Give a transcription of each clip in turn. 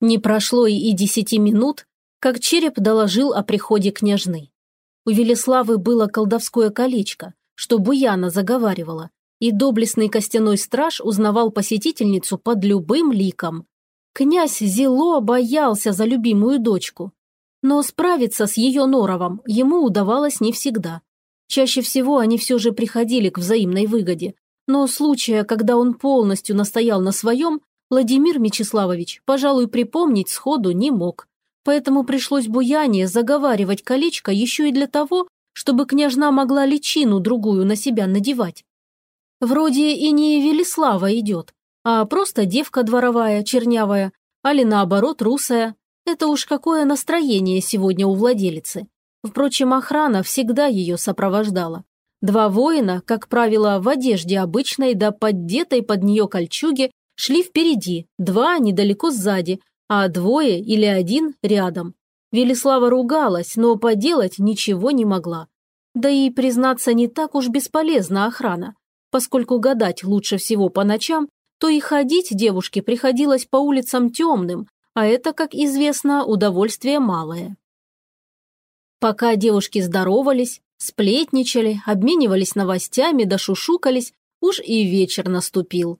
Не прошло и десяти минут, как череп доложил о приходе княжны. У Велеславы было колдовское колечко, что Буяна заговаривала, и доблестный костяной страж узнавал посетительницу под любым ликом. Князь Зело боялся за любимую дочку. Но справиться с ее норовом ему удавалось не всегда. Чаще всего они все же приходили к взаимной выгоде, но случая, когда он полностью настоял на своем, Владимир Мечиславович, пожалуй, припомнить сходу не мог. Поэтому пришлось Буяне заговаривать колечко еще и для того, чтобы княжна могла личину другую на себя надевать. Вроде и не Велислава идет, а просто девка дворовая, чернявая, али наоборот русая. Это уж какое настроение сегодня у владелицы. Впрочем, охрана всегда ее сопровождала. Два воина, как правило, в одежде обычной да поддетой под нее кольчуге, шли впереди, два недалеко сзади, а двое или один рядом. Велислава ругалась, но поделать ничего не могла. Да и, признаться, не так уж бесполезна охрана. Поскольку гадать лучше всего по ночам, то и ходить девушке приходилось по улицам темным, а это, как известно, удовольствие малое. Пока девушки здоровались, сплетничали, обменивались новостями да шушукались, уж и вечер наступил.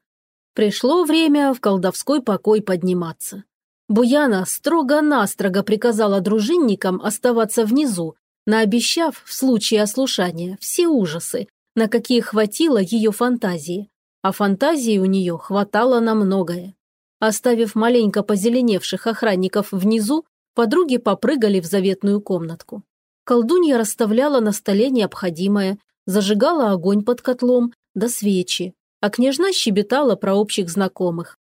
Пришло время в колдовской покой подниматься. Буяна строго-настрого приказала дружинникам оставаться внизу, наобещав в случае ослушания все ужасы, на какие хватило ее фантазии. А фантазии у нее хватало на многое. Оставив маленько позеленевших охранников внизу, подруги попрыгали в заветную комнатку. Колдунья расставляла на столе необходимое, зажигала огонь под котлом, до свечи, а княжна щебетала про общих знакомых.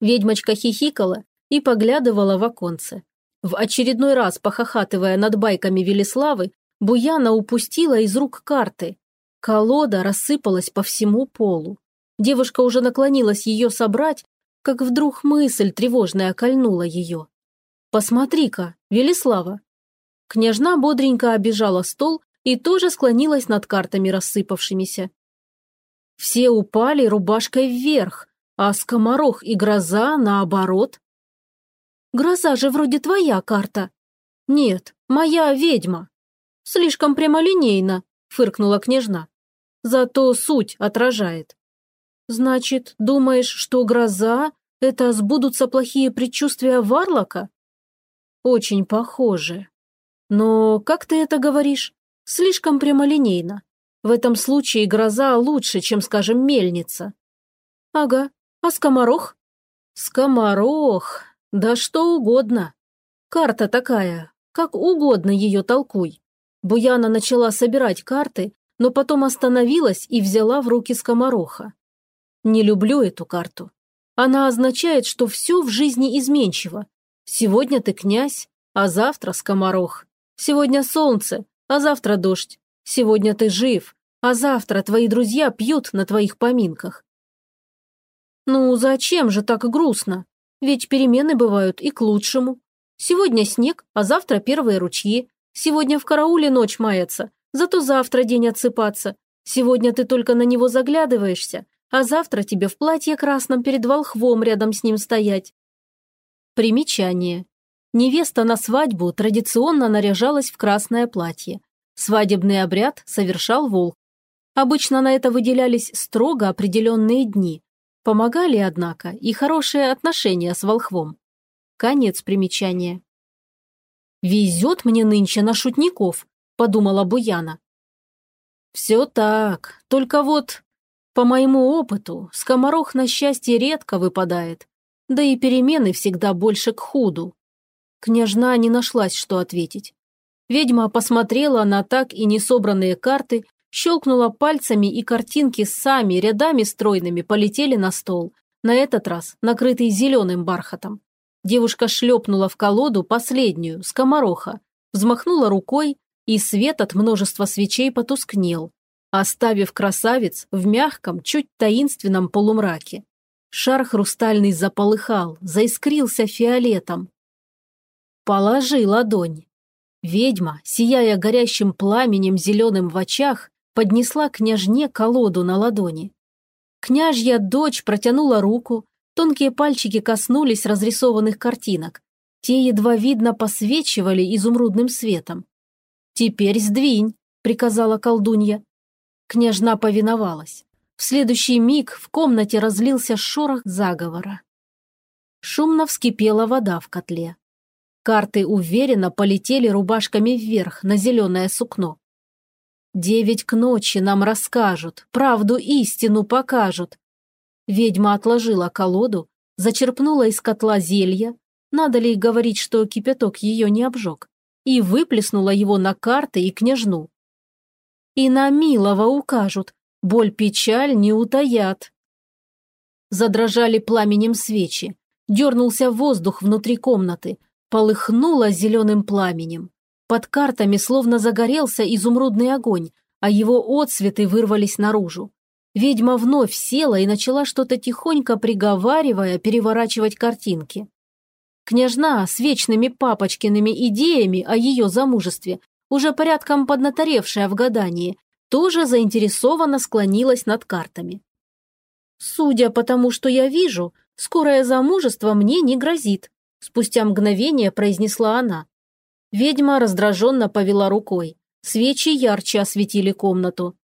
Ведьмочка хихикала и поглядывала в оконце. В очередной раз, похохатывая над байками Велеславы, Буяна упустила из рук карты. Колода рассыпалась по всему полу. Девушка уже наклонилась ее собрать, как вдруг мысль тревожная кольнула ее. «Посмотри-ка, Велеслава!» Княжна бодренько обижала стол и тоже склонилась над картами рассыпавшимися. Все упали рубашкой вверх, а скоморох и гроза наоборот. Гроза же вроде твоя карта. Нет, моя ведьма. Слишком прямолинейно, фыркнула княжна. Зато суть отражает. Значит, думаешь, что гроза – это сбудутся плохие предчувствия Варлока? Очень похоже. Но как ты это говоришь? Слишком прямолинейно. В этом случае гроза лучше, чем, скажем, мельница. Ага, а скоморох? Скоморох, да что угодно. Карта такая, как угодно ее толкуй. Буяна начала собирать карты, но потом остановилась и взяла в руки скомороха. Не люблю эту карту. Она означает, что все в жизни изменчиво. Сегодня ты князь, а завтра скоморох. Сегодня солнце, а завтра дождь. Сегодня ты жив, а завтра твои друзья пьют на твоих поминках. Ну, зачем же так грустно? Ведь перемены бывают и к лучшему. Сегодня снег, а завтра первые ручьи. Сегодня в карауле ночь мается, зато завтра день отсыпаться. Сегодня ты только на него заглядываешься, а завтра тебе в платье красном перед волхвом рядом с ним стоять. Примечание. Невеста на свадьбу традиционно наряжалась в красное платье. Свадебный обряд совершал волк. Обычно на это выделялись строго определенные дни. Помогали, однако, и хорошие отношения с волхвом. Конец примечания. «Везет мне нынче на шутников», – подумала Буяна. «Все так, только вот, по моему опыту, скоморох на счастье редко выпадает, да и перемены всегда больше к худу». Княжна не нашлась, что ответить. Ведьма посмотрела на так и не собранные карты, щелкнула пальцами, и картинки сами рядами стройными полетели на стол, на этот раз накрытый зеленым бархатом. Девушка шлепнула в колоду последнюю, скомороха, взмахнула рукой, и свет от множества свечей потускнел, оставив красавец в мягком, чуть таинственном полумраке. Шар хрустальный заполыхал, заискрился фиолетом. «Положи ладонь», Ведьма, сияя горящим пламенем зеленым в очах, поднесла княжне колоду на ладони. Княжья дочь протянула руку, Тонкие пальчики коснулись разрисованных картинок. Те едва видно посвечивали изумрудным светом. «Теперь сдвинь», — приказала колдунья. Княжна повиновалась. В следующий миг в комнате разлился шорох заговора. Шумно вскипела вода в котле. Карты уверенно полетели рубашками вверх на зеленое сукно. «Девять к ночи нам расскажут, правду истину покажут». Ведьма отложила колоду, зачерпнула из котла зелья, надо ли говорить, что кипяток ее не обжег, и выплеснула его на карты и княжну. «И на милого укажут, боль-печаль не утаят». Задрожали пламенем свечи, дернулся воздух внутри комнаты, полыхнуло зеленым пламенем. Под картами словно загорелся изумрудный огонь, а его отсветы вырвались наружу. Ведьма вновь села и начала что-то тихонько приговаривая переворачивать картинки. Княжна с вечными папочкиными идеями о ее замужестве, уже порядком поднаторевшая в гадании, тоже заинтересованно склонилась над картами. «Судя по тому, что я вижу, скорое замужество мне не грозит», Спустя мгновение произнесла она. Ведьма раздраженно повела рукой. Свечи ярче осветили комнату.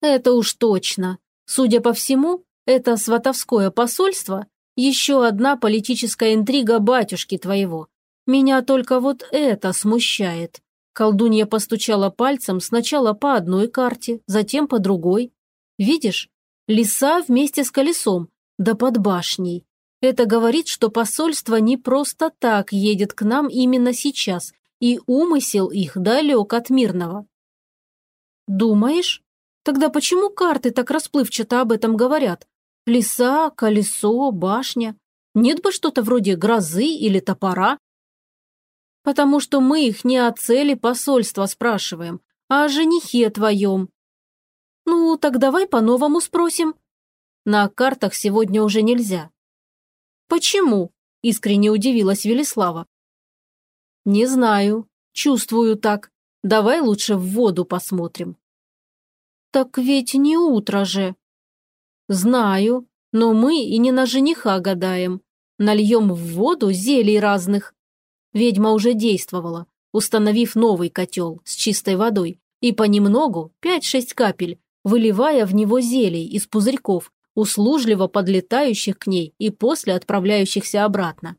Это уж точно. Судя по всему, это сватовское посольство – еще одна политическая интрига батюшки твоего. Меня только вот это смущает. Колдунья постучала пальцем сначала по одной карте, затем по другой. Видишь? Лиса вместе с колесом, да под башней. Это говорит, что посольство не просто так едет к нам именно сейчас, и умысел их далек от мирного. Думаешь? Тогда почему карты так расплывчато об этом говорят? Леса, колесо, башня. Нет бы что-то вроде грозы или топора? Потому что мы их не о цели посольства спрашиваем, а о женихе твоем. Ну, так давай по-новому спросим. На картах сегодня уже нельзя. «Почему?» – искренне удивилась Велислава. «Не знаю. Чувствую так. Давай лучше в воду посмотрим». «Так ведь не утро же». «Знаю, но мы и не на жениха гадаем. Нальем в воду зелий разных». Ведьма уже действовала, установив новый котел с чистой водой и понемногу, 5-6 капель, выливая в него зелий из пузырьков, услужливо подлетающих к ней и после отправляющихся обратно.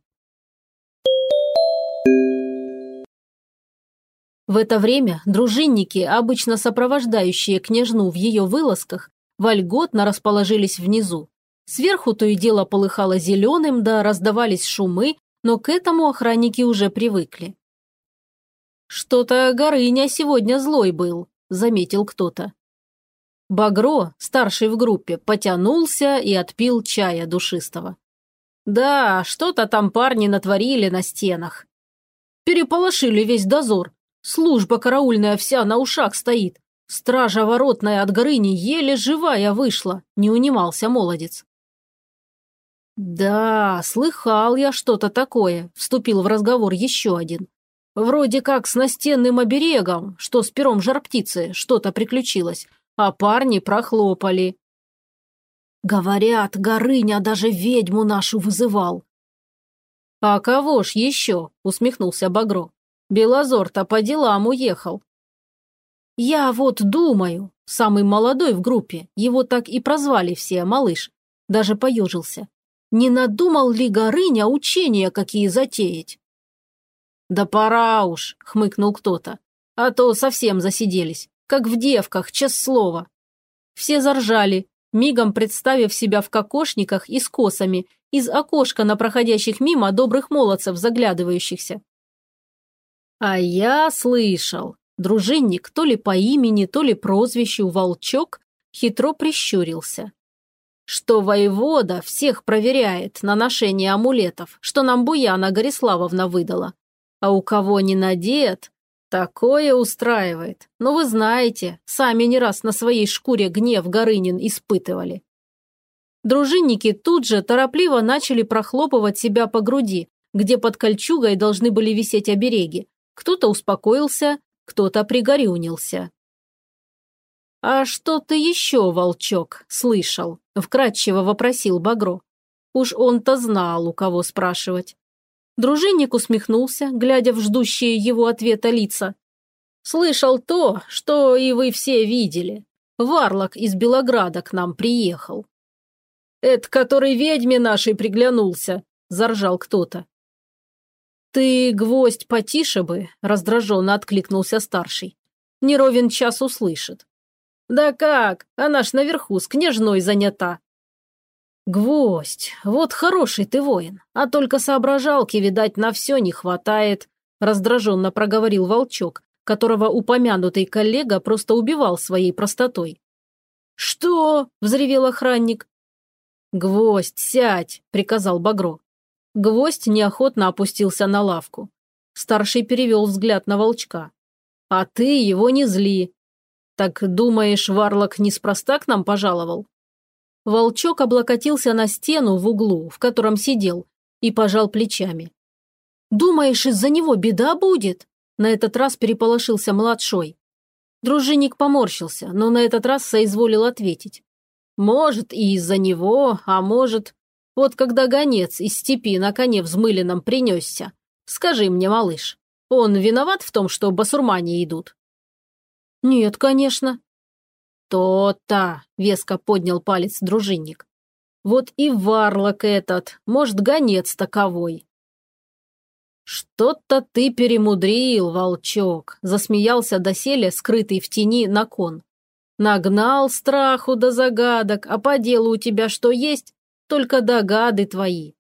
В это время дружинники, обычно сопровождающие княжну в ее вылазках, вольготно расположились внизу. Сверху то и дело полыхало зеленым, да раздавались шумы, но к этому охранники уже привыкли. «Что-то Горыня сегодня злой был», – заметил кто-то. Багро, старший в группе, потянулся и отпил чая душистого. Да, что-то там парни натворили на стенах. Переполошили весь дозор. Служба караульная вся на ушах стоит. Стража воротная от Горыни еле живая вышла, не унимался молодец. «Да, слыхал я что-то такое», – вступил в разговор еще один. «Вроде как с настенным оберегом, что с пером жар-птицы, что-то приключилось а парни прохлопали. Говорят, Горыня даже ведьму нашу вызывал. А кого ж еще? Усмехнулся Багро. Белозор-то по делам уехал. Я вот думаю, самый молодой в группе, его так и прозвали все, малыш, даже поежился. Не надумал ли Горыня учения какие затеять? «Да пора уж», — хмыкнул кто-то, — «а то совсем засиделись как в девках, честное слово. Все заржали, мигом представив себя в кокошниках и с косами, из окошка на проходящих мимо добрых молодцев, заглядывающихся. А я слышал, дружинник то ли по имени, то ли прозвищу Волчок хитро прищурился. Что воевода всех проверяет на ношение амулетов, что нам Буяна Гориславовна выдала. А у кого не надет, Такое устраивает. Но вы знаете, сами не раз на своей шкуре гнев Горынин испытывали. Дружинники тут же торопливо начали прохлопывать себя по груди, где под кольчугой должны были висеть обереги. Кто-то успокоился, кто-то пригорюнился. «А что ты еще, волчок, слышал?» – вкратчиво вопросил Багро. Уж он-то знал, у кого спрашивать. Дружинник усмехнулся, глядя в ждущие его ответа лица. «Слышал то, что и вы все видели. Варлок из Белограда к нам приехал». «Это который ведьме нашей приглянулся», – заржал кто-то. «Ты, гвоздь, потише бы», – раздраженно откликнулся старший. «Не ровен час услышит». «Да как? Она ж наверху с княжной занята», «Гвоздь, вот хороший ты воин, а только соображалки, видать, на все не хватает», раздраженно проговорил волчок, которого упомянутый коллега просто убивал своей простотой. «Что?» – взревел охранник. «Гвоздь, сядь!» – приказал Багро. Гвоздь неохотно опустился на лавку. Старший перевел взгляд на волчка. «А ты его не зли. Так думаешь, Варлок неспроста к нам пожаловал?» Волчок облокотился на стену в углу, в котором сидел, и пожал плечами. «Думаешь, из-за него беда будет?» На этот раз переполошился младшой. Дружинник поморщился, но на этот раз соизволил ответить. «Может, и из-за него, а может...» Вот когда гонец из степи на коне взмыленном принесся. Скажи мне, малыш, он виноват в том, что басурмане идут?» «Нет, конечно», «То-то!» – веско поднял палец дружинник. «Вот и варлок этот, может, гонец таковой». «Что-то ты перемудрил, волчок», – засмеялся доселе, скрытый в тени на кон. «Нагнал страху до загадок, а по делу у тебя что есть? Только догады твои».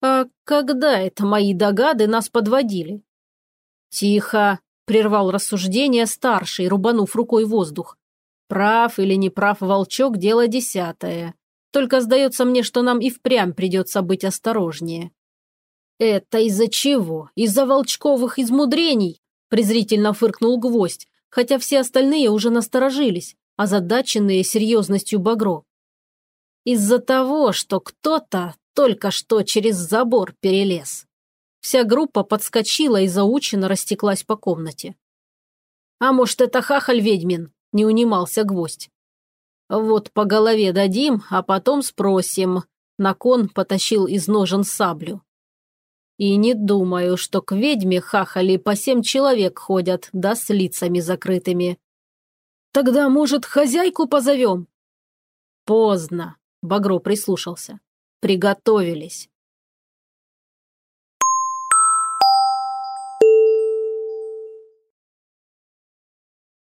«А когда это мои догады нас подводили?» «Тихо», – прервал рассуждение старший, рубанув рукой воздух. Прав или не прав волчок – дело десятое. Только сдается мне, что нам и впрямь придется быть осторожнее. «Это из-за чего? Из-за волчковых измудрений?» – презрительно фыркнул гвоздь, хотя все остальные уже насторожились, озадаченные серьезностью Багро. «Из-за того, что кто-то только что через забор перелез». Вся группа подскочила и заученно растеклась по комнате. «А может, это хахаль ведьмин?» – не унимался гвоздь. «Вот по голове дадим, а потом спросим». На кон потащил из ножен саблю. «И не думаю, что к ведьме хахали по семь человек ходят, да с лицами закрытыми». «Тогда, может, хозяйку позовем?» «Поздно», – Багро прислушался. «Приготовились».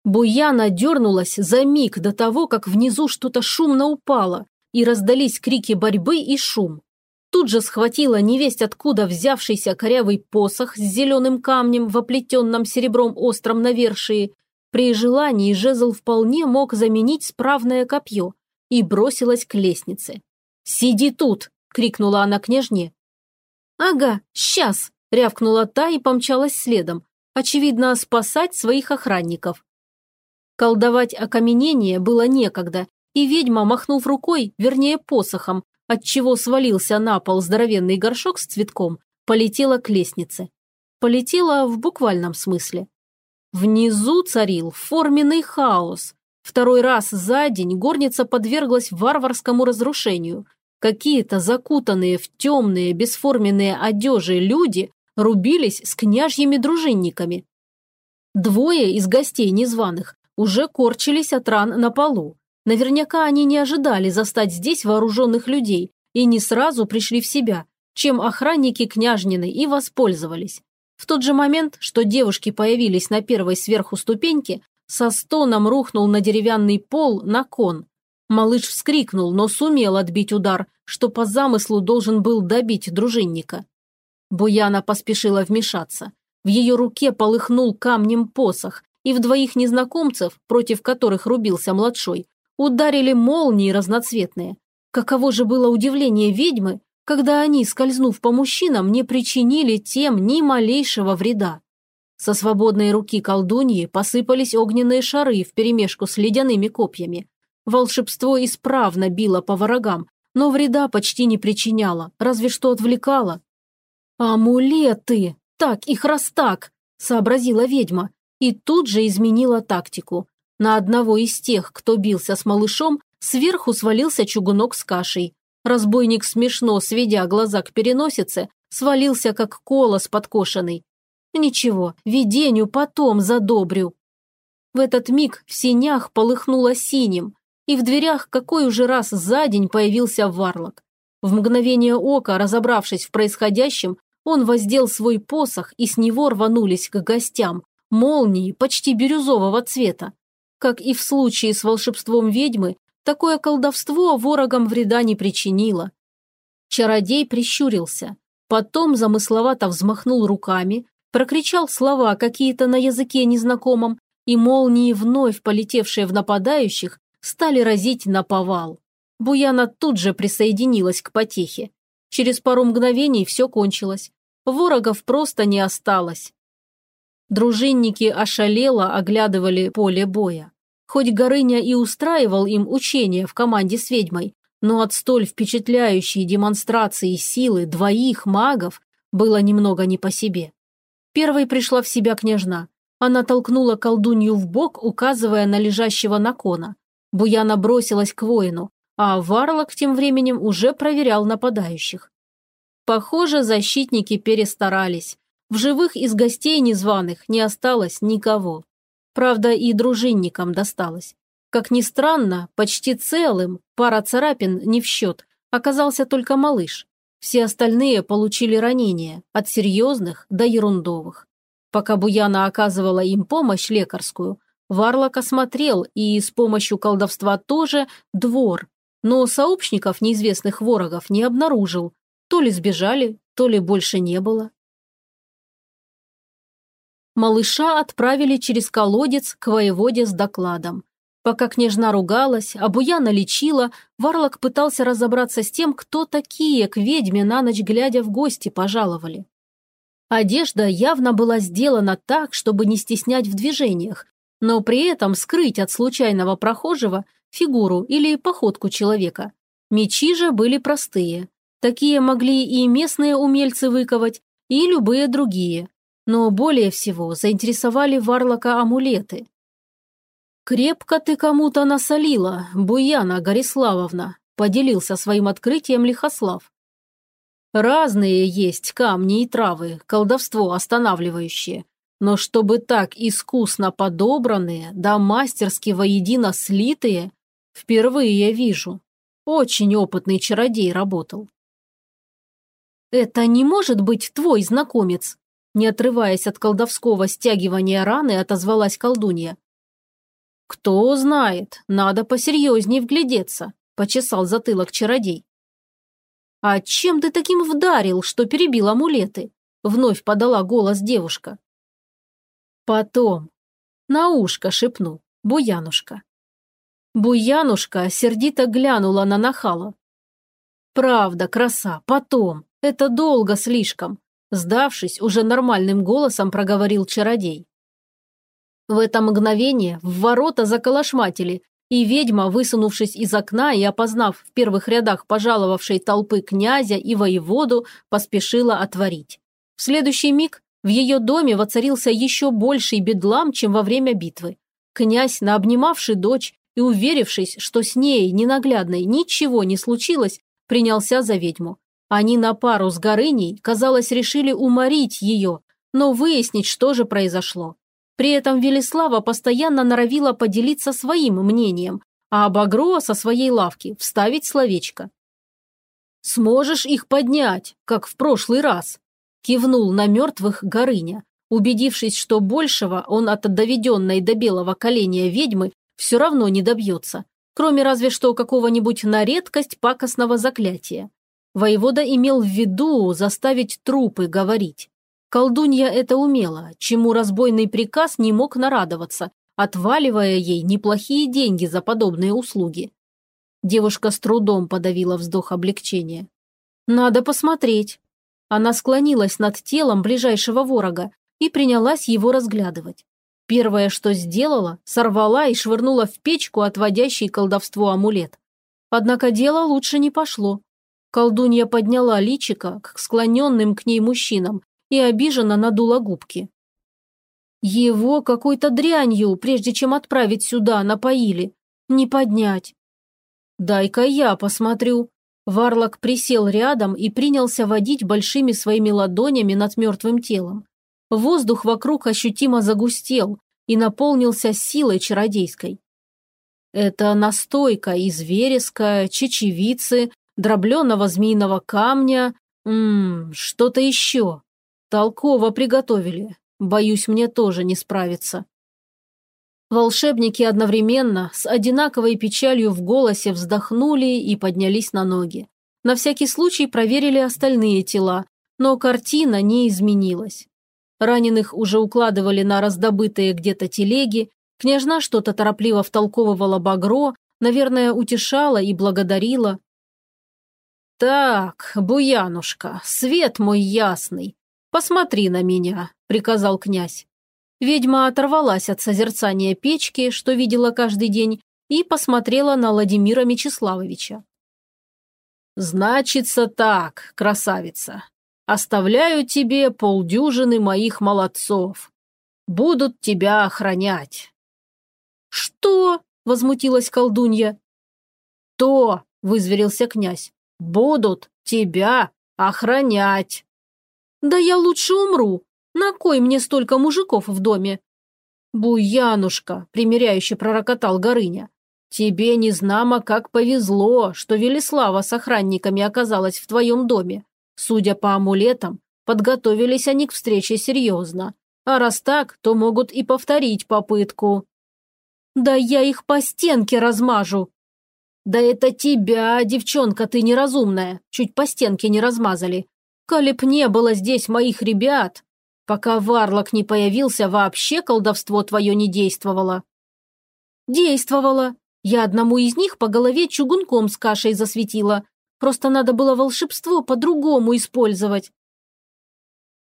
Буяна дернулась за миг до того, как внизу что-то шумно упало, и раздались крики борьбы и шум. Тут же схватила невесть откуда взявшийся корявый посох с зеленым камнем в оплетенном серебром остром навершии. При желании жезл вполне мог заменить справное копье и бросилась к лестнице. «Сиди тут!» – крикнула она княжне. «Ага, сейчас!» – рявкнула та и помчалась следом, очевидно, спасать своих охранников. Колдовать окаменение было некогда, и ведьма, махнув рукой, вернее посохом, отчего свалился на пол здоровенный горшок с цветком, полетела к лестнице. Полетела в буквальном смысле. Внизу царил форменный хаос. Второй раз за день горница подверглась варварскому разрушению. Какие-то закутанные в темные бесформенные одежи люди рубились с княжьими дружинниками. Двое из гостей незваных уже корчились от ран на полу. Наверняка они не ожидали застать здесь вооруженных людей и не сразу пришли в себя, чем охранники княжнины и воспользовались. В тот же момент, что девушки появились на первой сверху ступеньке, со стоном рухнул на деревянный пол на кон. Малыш вскрикнул, но сумел отбить удар, что по замыслу должен был добить дружинника. Буяна поспешила вмешаться. В ее руке полыхнул камнем посох, и в двоих незнакомцев, против которых рубился младшой, ударили молнии разноцветные. Каково же было удивление ведьмы, когда они, скользнув по мужчинам, не причинили тем ни малейшего вреда. Со свободной руки колдуньи посыпались огненные шары вперемешку с ледяными копьями. Волшебство исправно било по врагам, но вреда почти не причиняло, разве что отвлекало. «Амулеты! Так их раз так!» – сообразила ведьма и тут же изменила тактику. На одного из тех, кто бился с малышом, сверху свалился чугунок с кашей. Разбойник смешно, сведя глаза к переносице, свалился, как колос подкошенный. Ничего, видению потом задобрю. В этот миг в синях полыхнуло синим, и в дверях какой уже раз за день появился варлок. В мгновение ока, разобравшись в происходящем, он воздел свой посох, и с него рванулись к гостям, молнии почти бирюзового цвета. Как и в случае с волшебством ведьмы, такое колдовство ворогам вреда не причинило. Чародей прищурился, потом замысловато взмахнул руками, прокричал слова какие-то на языке незнакомом, и молнии, вновь полетевшие в нападающих, стали разить на повал. Буяна тут же присоединилась к потехе. Через пару мгновений все кончилось. Ворогов просто не осталось. Дружинники ошалело оглядывали поле боя. Хоть Горыня и устраивал им учения в команде с ведьмой, но от столь впечатляющей демонстрации силы двоих магов было немного не по себе. Первой пришла в себя княжна. Она толкнула колдунью в бок, указывая на лежащего Накона. Буяна бросилась к воину, а Варлок тем временем уже проверял нападающих. Похоже, защитники перестарались. В живых из гостей незваных не осталось никого. Правда, и дружинникам досталось. Как ни странно, почти целым, пара царапин не в счет, оказался только малыш. Все остальные получили ранения, от серьезных до ерундовых. Пока Буяна оказывала им помощь лекарскую, Варлок осмотрел и с помощью колдовства тоже двор, но сообщников неизвестных ворогов не обнаружил. То ли сбежали, то ли больше не было. Малыша отправили через колодец к воеводе с докладом. Пока княжна ругалась, а Буяна лечила, Варлок пытался разобраться с тем, кто такие к ведьме на ночь глядя в гости пожаловали. Одежда явно была сделана так, чтобы не стеснять в движениях, но при этом скрыть от случайного прохожего фигуру или походку человека. Мечи же были простые. Такие могли и местные умельцы выковать, и любые другие, но более всего заинтересовали Варлока амулеты. «Крепко ты кому-то насолила, Буяна Гориславовна», поделился своим открытием Лихослав. «Разные есть камни и травы, колдовство останавливающее, но чтобы так искусно подобранные, да мастерски воедино слитые, впервые я вижу. Очень опытный чародей работал». «Это не может быть твой знакомец», не отрываясь от колдовского стягивания раны, отозвалась колдунья. «Кто знает, надо посерьезней вглядеться», – почесал затылок чародей. «А чем ты таким вдарил, что перебил амулеты?» – вновь подала голос девушка. «Потом. На ушко шепну, Буянушка». Буянушка сердито глянула на нахала. «Правда, краса, потом. Это долго слишком. Сдавшись, уже нормальным голосом проговорил чародей. В это мгновение в ворота заколошматили, и ведьма, высунувшись из окна и опознав в первых рядах пожаловавшей толпы князя и воеводу, поспешила отворить. В следующий миг в ее доме воцарился еще больший бедлам, чем во время битвы. Князь, наобнимавший дочь и уверившись, что с ней, ненаглядной, ничего не случилось, принялся за ведьму. Они на пару с Горыней, казалось, решили уморить ее, но выяснить, что же произошло. При этом Велислава постоянно норовила поделиться своим мнением, а Багро со своей лавки вставить словечко. «Сможешь их поднять, как в прошлый раз?» – кивнул на мертвых Горыня, убедившись, что большего он от доведенной до белого коленя ведьмы все равно не добьется, кроме разве что какого-нибудь на редкость пакостного заклятия. Воевода имел в виду заставить трупы говорить. Колдунья это умела, чему разбойный приказ не мог нарадоваться, отваливая ей неплохие деньги за подобные услуги. Девушка с трудом подавила вздох облегчения. «Надо посмотреть». Она склонилась над телом ближайшего ворога и принялась его разглядывать. Первое, что сделала, сорвала и швырнула в печку отводящий колдовство амулет. Однако дело лучше не пошло. Колдунья подняла личико к склоненным к ней мужчинам и обиженно надула губки. Его какой-то дрянью, прежде чем отправить сюда, напоили. Не поднять. Дай-ка я посмотрю. Варлок присел рядом и принялся водить большими своими ладонями над мертвым телом. Воздух вокруг ощутимо загустел и наполнился силой чародейской. Это настойка из вереска, чечевицы, дробленого змеиного камня, ммм, что-то еще. Толково приготовили. Боюсь, мне тоже не справиться. Волшебники одновременно, с одинаковой печалью в голосе, вздохнули и поднялись на ноги. На всякий случай проверили остальные тела, но картина не изменилась. Раненых уже укладывали на раздобытые где-то телеги, княжна что-то торопливо втолковывала Багро, наверное, утешала и благодарила. «Так, Буянушка, свет мой ясный, посмотри на меня», – приказал князь. Ведьма оторвалась от созерцания печки, что видела каждый день, и посмотрела на Владимира Мечиславовича. «Значится так, красавица. Оставляю тебе полдюжины моих молодцов. Будут тебя охранять». «Что?» – возмутилась колдунья. «То!» – вызверился князь. «Будут тебя охранять». «Да я лучше умру, на кой мне столько мужиков в доме?» «Буянушка», – примиряюще пророкотал Горыня, – «тебе не знамо, как повезло, что Велислава с охранниками оказалась в твоем доме. Судя по амулетам, подготовились они к встрече серьезно. А раз так, то могут и повторить попытку». «Да я их по стенке размажу!» «Да это тебя, девчонка ты неразумная, чуть по стенке не размазали. Коли не было здесь моих ребят, Пока Варлок не появился, вообще колдовство твое не действовало. Действовало. Я одному из них по голове чугунком с кашей засветила. Просто надо было волшебство по-другому использовать.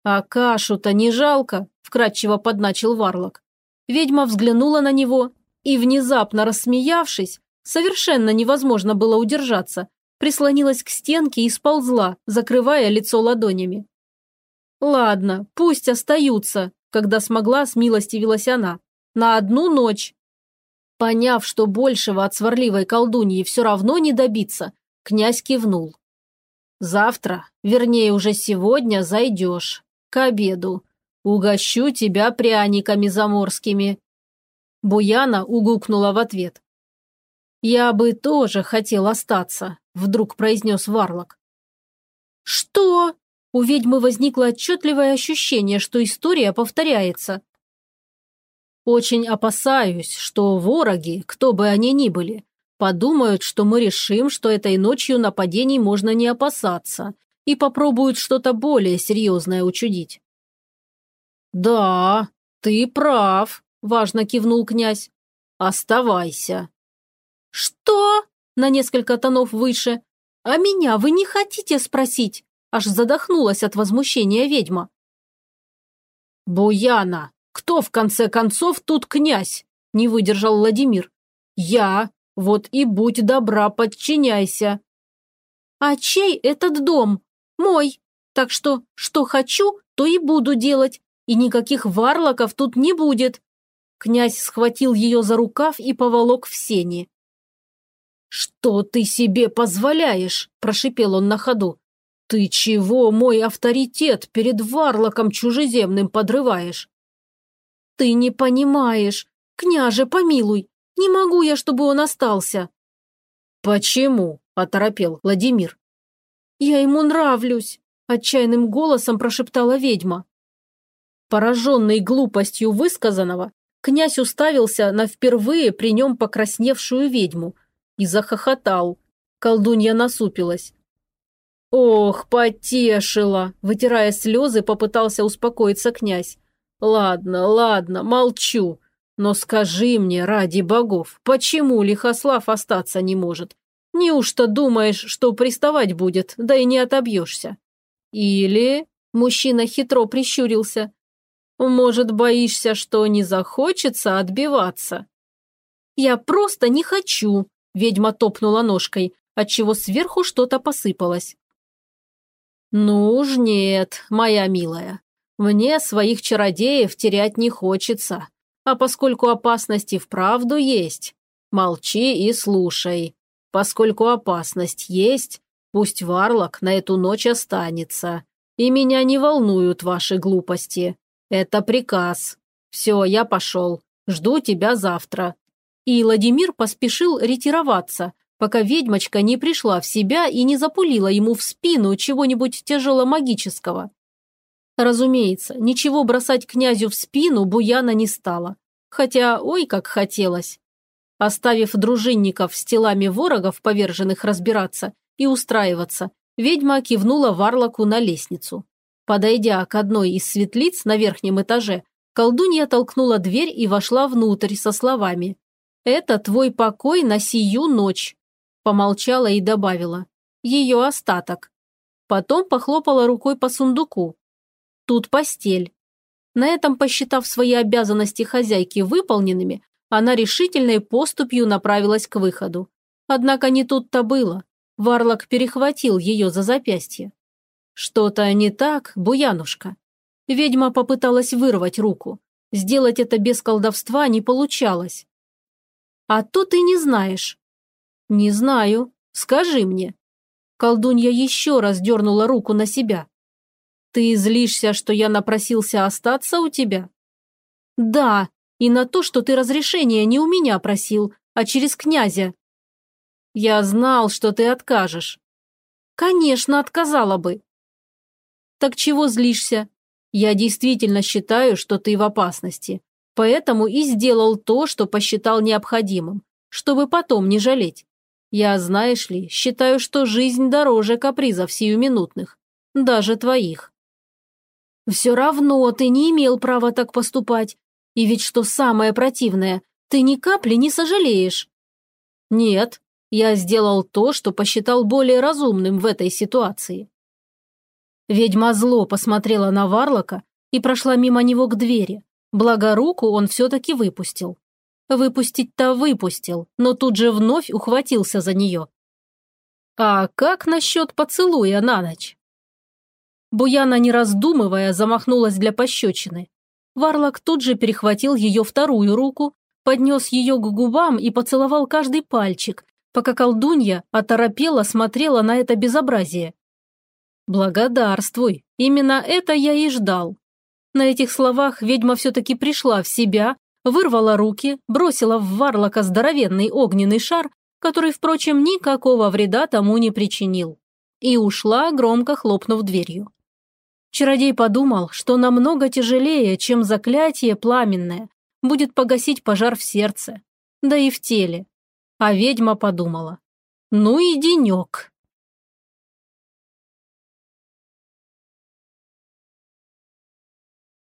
А кашу-то не жалко, вкратчиво подначил Варлок. Ведьма взглянула на него и, внезапно рассмеявшись, совершенно невозможно было удержаться, прислонилась к стенке и сползла, закрывая лицо ладонями. Ладно, пусть остаются, когда смогла, смилостивилась она. На одну ночь. Поняв, что большего от сварливой колдуньи все равно не добиться, князь кивнул. Завтра, вернее уже сегодня, зайдешь. К обеду. Угощу тебя пряниками заморскими. Буяна угукнула в ответ. «Я бы тоже хотел остаться», – вдруг произнес Варлок. «Что?» У ведьмы возникло отчетливое ощущение, что история повторяется. «Очень опасаюсь, что вороги, кто бы они ни были, подумают, что мы решим, что этой ночью нападений можно не опасаться, и попробуют что-то более серьезное учудить». «Да, ты прав», – важно кивнул князь. «Оставайся». «Что?» – на несколько тонов выше. «А меня вы не хотите спросить?» Аж задохнулась от возмущения ведьма. «Буяна, кто в конце концов тут князь?» – не выдержал Владимир. «Я. Вот и будь добра, подчиняйся». «А чей этот дом? Мой. Так что, что хочу, то и буду делать. И никаких варлоков тут не будет». Князь схватил ее за рукав и поволок в сени. «Что ты себе позволяешь?» – прошипел он на ходу. «Ты чего мой авторитет перед варлоком чужеземным подрываешь?» «Ты не понимаешь. Княже, помилуй. Не могу я, чтобы он остался». «Почему?» – оторопел Владимир. «Я ему нравлюсь», – отчаянным голосом прошептала ведьма. Пораженный глупостью высказанного, князь уставился на впервые при нем покрасневшую ведьму и захохотал. Колдунья насупилась. «Ох, потешила!» – вытирая слезы, попытался успокоиться князь. «Ладно, ладно, молчу. Но скажи мне, ради богов, почему Лихослав остаться не может? Неужто думаешь, что приставать будет, да и не отобьешься? Или...» – мужчина хитро прищурился. «Может, боишься, что не захочется отбиваться?» «Я просто не хочу», – ведьма топнула ножкой, отчего сверху что-то посыпалось. «Ну уж нет, моя милая. Мне своих чародеев терять не хочется. А поскольку опасность и вправду есть, молчи и слушай. Поскольку опасность есть, Пусть Варлок на эту ночь останется. И меня не волнуют ваши глупости. Это приказ. Все, я пошел. Жду тебя завтра». И Владимир поспешил ретироваться, пока ведьмочка не пришла в себя и не запулила ему в спину чего-нибудь тяжеломагического. Разумеется, ничего бросать князю в спину Буяна не стала. Хотя, ой, как хотелось. Оставив дружинников с телами ворогов, поверженных разбираться и устраиваться, ведьма кивнула Варлоку на лестницу. Подойдя к одной из светлиц на верхнем этаже, колдунья толкнула дверь и вошла внутрь со словами «Это твой покой на сию ночь», помолчала и добавила «Ее остаток». Потом похлопала рукой по сундуку. Тут постель. На этом, посчитав свои обязанности хозяйки выполненными, она решительной поступью направилась к выходу. Однако не тут-то было. Варлок перехватил ее за запястье. «Что-то не так, Буянушка?» Ведьма попыталась вырвать руку. Сделать это без колдовства не получалось. «А то ты не знаешь». «Не знаю. Скажи мне». Колдунья еще раз дернула руку на себя. «Ты злишься, что я напросился остаться у тебя?» «Да, и на то, что ты разрешения не у меня просил, а через князя». «Я знал, что ты откажешь». «Конечно, отказала бы». «Так чего злишься? Я действительно считаю, что ты в опасности, поэтому и сделал то, что посчитал необходимым, чтобы потом не жалеть. Я, знаешь ли, считаю, что жизнь дороже капризов сиюминутных, даже твоих». Все равно ты не имел права так поступать. И ведь что самое противное, ты ни капли не сожалеешь. Нет, я сделал то, что посчитал более разумным в этой ситуации. Ведьма зло посмотрела на Варлока и прошла мимо него к двери. Благо руку он все-таки выпустил. Выпустить-то выпустил, но тут же вновь ухватился за нее. А как насчет поцелуя на ночь? Буяна, не раздумывая, замахнулась для пощечины. Варлок тут же перехватил ее вторую руку, поднес ее к губам и поцеловал каждый пальчик, пока колдунья оторопела смотрела на это безобразие. «Благодарствуй, именно это я и ждал». На этих словах ведьма все-таки пришла в себя, вырвала руки, бросила в Варлока здоровенный огненный шар, который, впрочем, никакого вреда тому не причинил, и ушла, громко хлопнув дверью. Чародей подумал, что намного тяжелее, чем заклятие пламенное, будет погасить пожар в сердце, да и в теле. А ведьма подумала, ну и денек.